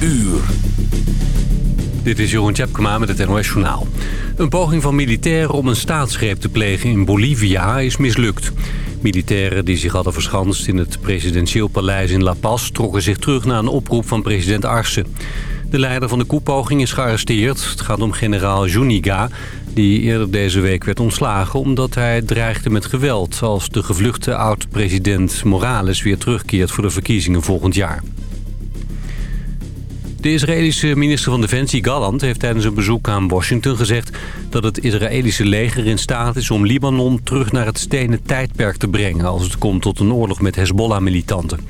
uur. Dit is Jeroen Tjepkema met het NOS Journaal. Een poging van militairen om een staatsgreep te plegen in Bolivia is mislukt. Militairen die zich hadden verschanst in het presidentieel paleis in La Paz... trokken zich terug na een oproep van president Arce. De leider van de koepoging is gearresteerd. Het gaat om generaal Juniga, die eerder deze week werd ontslagen... omdat hij dreigde met geweld als de gevluchte oud-president Morales... weer terugkeert voor de verkiezingen volgend jaar. De Israëlische minister van Defensie Galland heeft tijdens een bezoek aan Washington gezegd... dat het Israëlische leger in staat is om Libanon terug naar het stenen tijdperk te brengen... als het komt tot een oorlog met Hezbollah-militanten.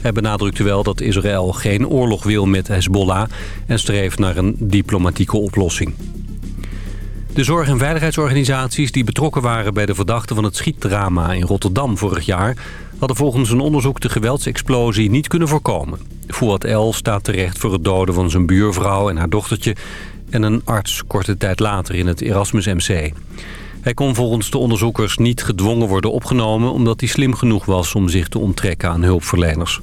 Hij benadrukte wel dat Israël geen oorlog wil met Hezbollah... en streeft naar een diplomatieke oplossing. De zorg- en veiligheidsorganisaties die betrokken waren bij de verdachte van het schietdrama in Rotterdam vorig jaar... hadden volgens een onderzoek de geweldsexplosie niet kunnen voorkomen. Fouad El staat terecht voor het doden van zijn buurvrouw en haar dochtertje... en een arts korte tijd later in het Erasmus MC. Hij kon volgens de onderzoekers niet gedwongen worden opgenomen... omdat hij slim genoeg was om zich te onttrekken aan hulpverleners.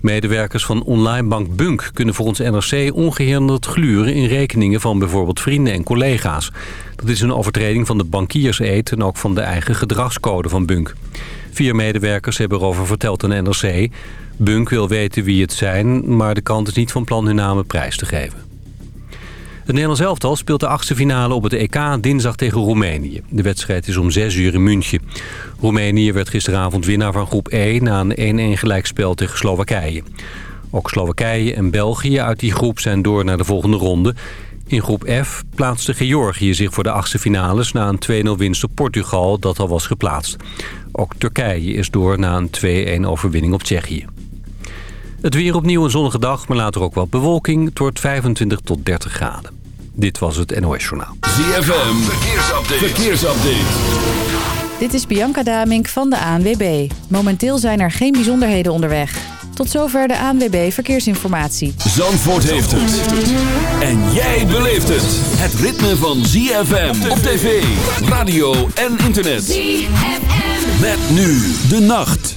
Medewerkers van onlinebank Bunk kunnen volgens NRC ongehinderd gluren in rekeningen van bijvoorbeeld vrienden en collega's. Dat is een overtreding van de bankierseed en ook van de eigen gedragscode van Bunk. Vier medewerkers hebben erover verteld aan NRC. Bunk wil weten wie het zijn, maar de kant is niet van plan hun namen prijs te geven. Het Nederlands elftal speelt de achtste finale op het EK dinsdag tegen Roemenië. De wedstrijd is om 6 uur in München. Roemenië werd gisteravond winnaar van groep E na een 1-1 gelijkspel tegen Slowakije. Ook Slowakije en België uit die groep zijn door naar de volgende ronde. In groep F plaatste Georgië zich voor de achtste finales na een 2-0 winst op Portugal dat al was geplaatst. Ook Turkije is door na een 2-1 overwinning op Tsjechië. Het weer opnieuw een zonnige dag, maar later ook wat bewolking. Het wordt 25 tot 30 graden. Dit was het NOS Journaal. ZFM, verkeersupdate. verkeersupdate. Dit is Bianca Damink van de ANWB. Momenteel zijn er geen bijzonderheden onderweg. Tot zover de ANWB Verkeersinformatie. Zandvoort heeft het. En jij beleeft het. Het ritme van ZFM op tv, radio en internet. ZFM. Met nu de nacht.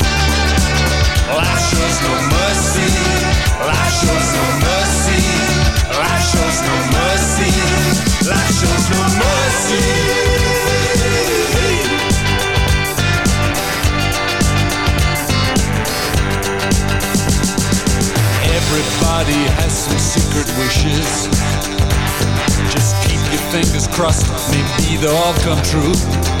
Life shows no mercy. Life shows no mercy. Life shows no mercy. Life shows no mercy. Everybody has some secret wishes. Just keep your fingers crossed, maybe they'll all come true.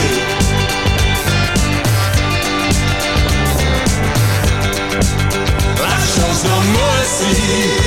see.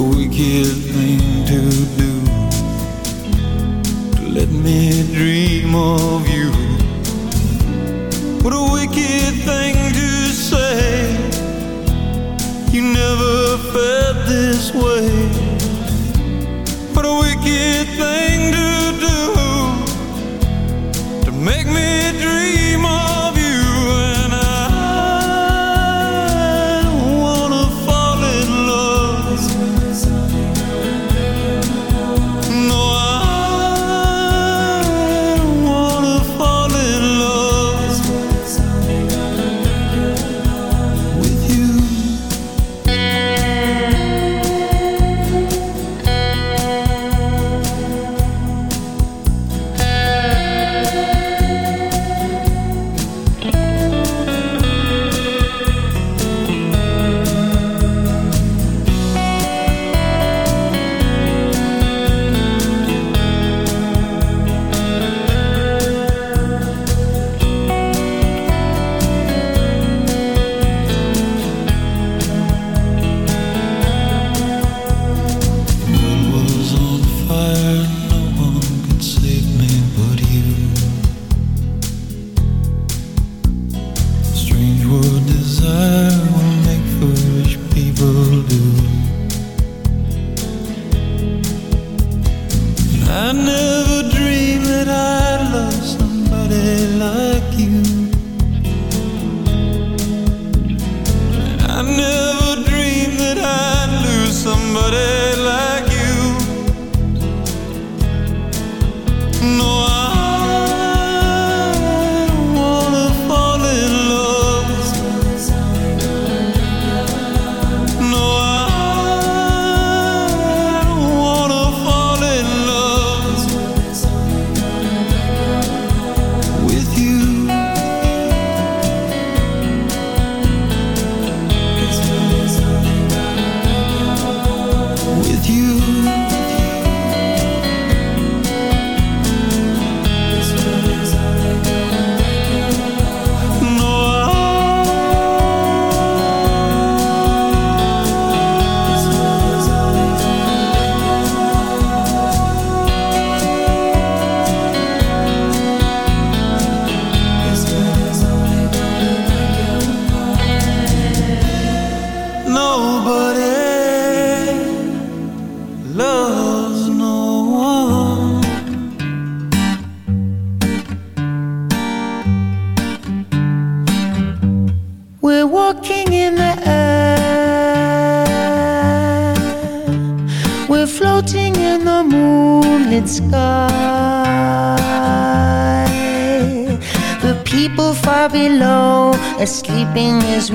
a wicked thing to do to let me dream of you. What a wicked thing to do.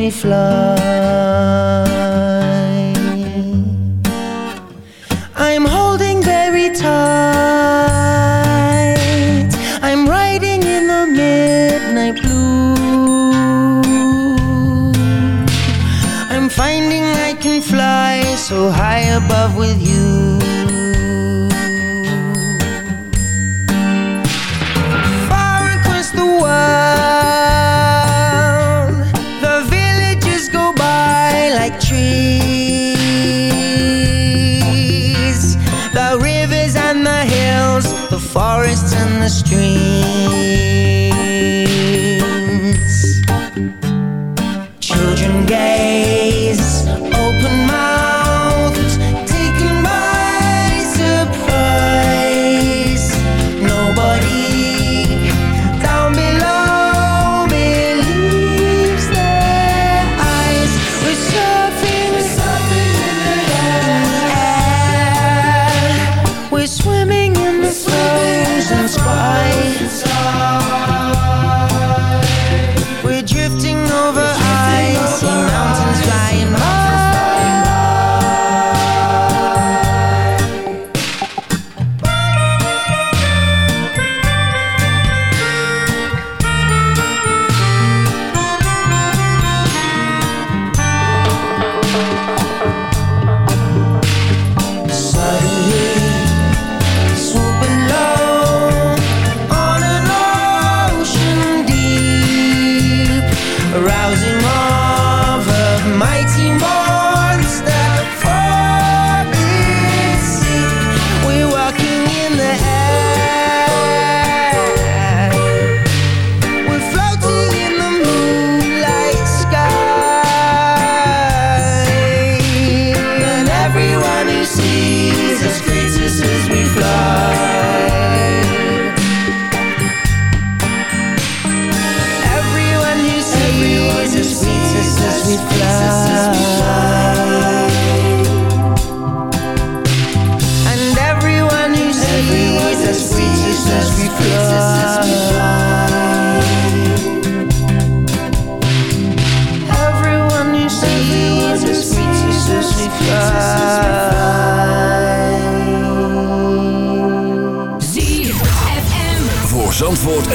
Sleeping as the streams.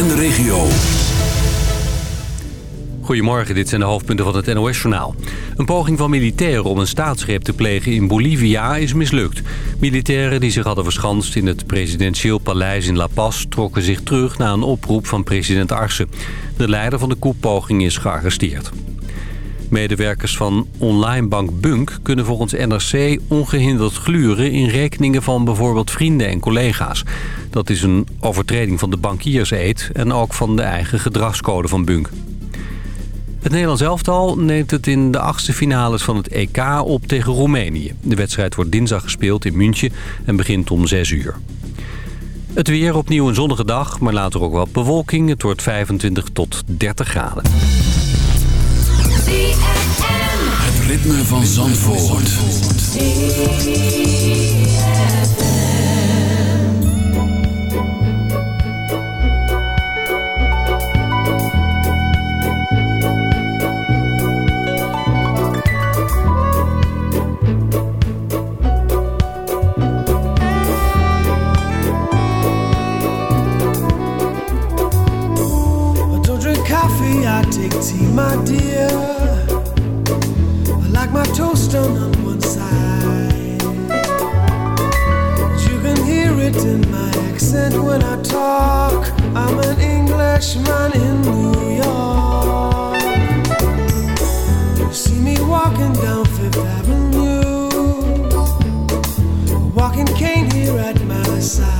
En de regio. Goedemorgen, dit zijn de hoofdpunten van het NOS-journaal. Een poging van militairen om een staatsgreep te plegen in Bolivia is mislukt. Militairen die zich hadden verschanst in het presidentieel paleis in La Paz... trokken zich terug na een oproep van president Arce. De leider van de koepoging is gearresteerd. Medewerkers van onlinebank Bunk kunnen volgens NRC ongehinderd gluren in rekeningen van bijvoorbeeld vrienden en collega's. Dat is een overtreding van de bankierseed en ook van de eigen gedragscode van Bunk. Het Nederlands elftal neemt het in de achtste finales van het EK op tegen Roemenië. De wedstrijd wordt dinsdag gespeeld in München en begint om 6 uur. Het weer opnieuw een zonnige dag, maar later ook wel bewolking. Het wordt 25 tot 30 graden. Ritme van Zandvoort. I take tea, my dear. Like my toast on one side. You can hear it in my accent when I talk. I'm an Englishman in New York. You see me walking down Fifth Avenue, walking cane here at my side.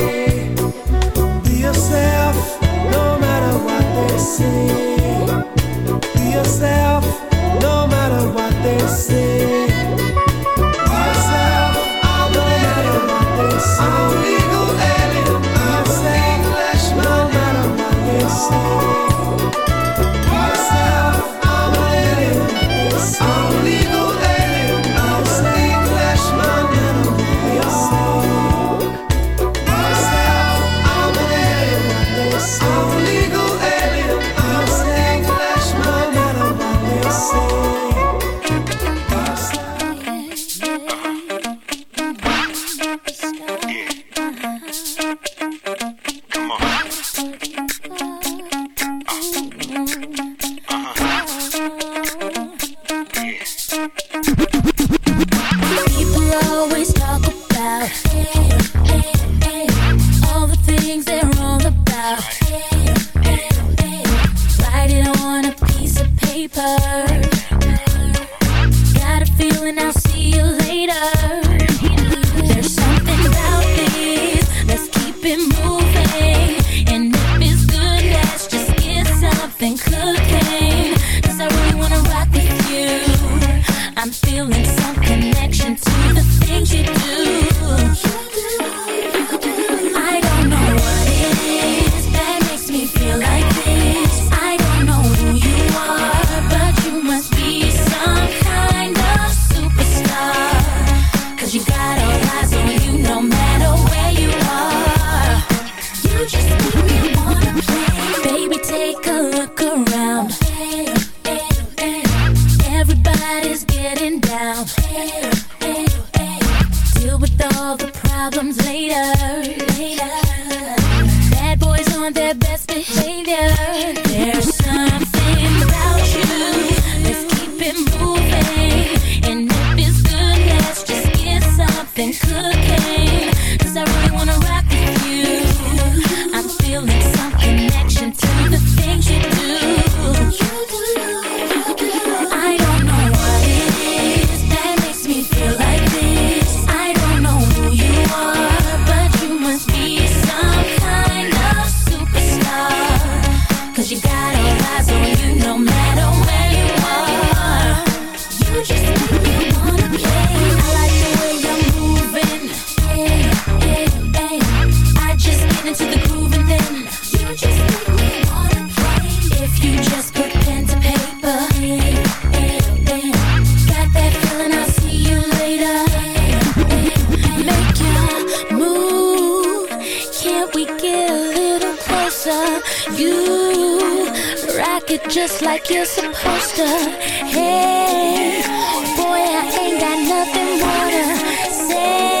rock it just like you're supposed to. Hey, boy, I ain't got nothing more to say.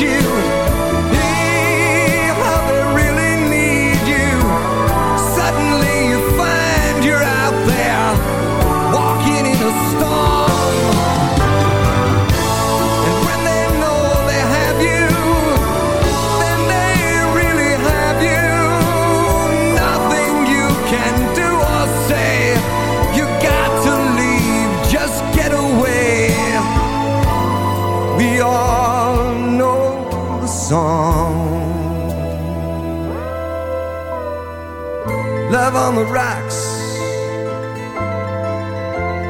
you.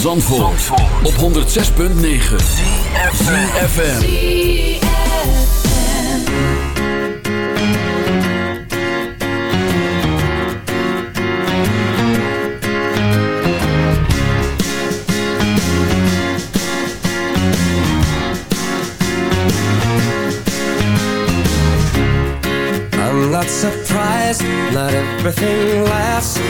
Zandvoort, Zandvoort. op 106.9 CFFM I'm not surprised, not everything lasts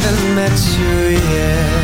haven't met you yet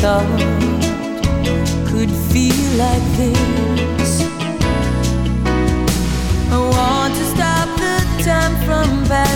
thought could feel like this. I want to stop the time from passing.